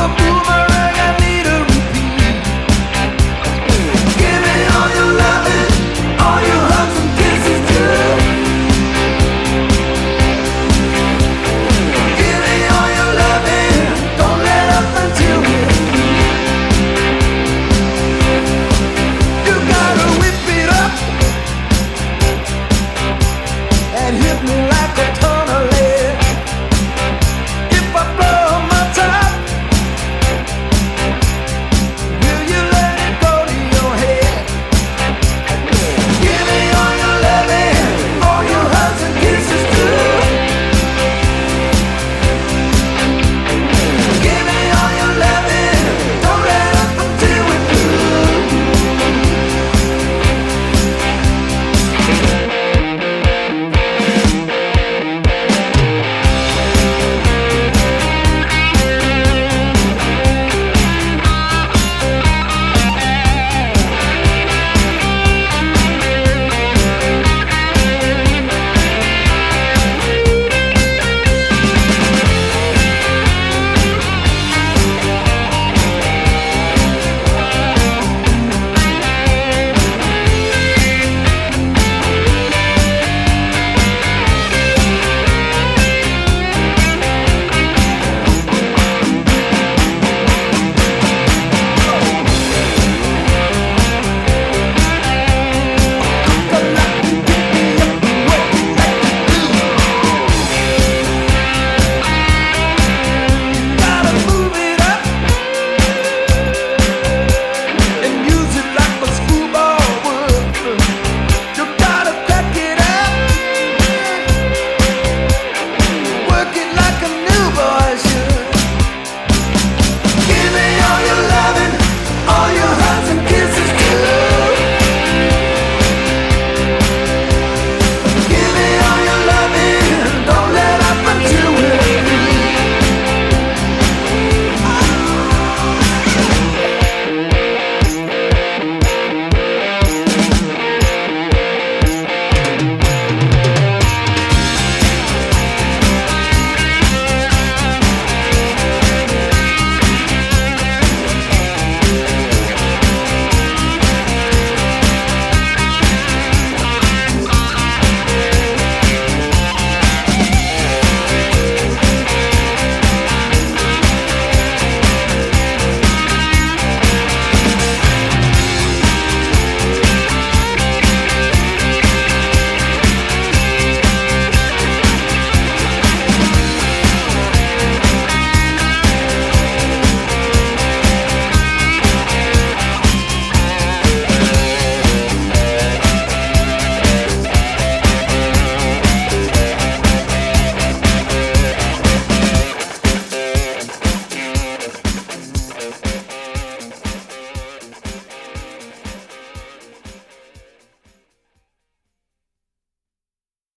Essa burra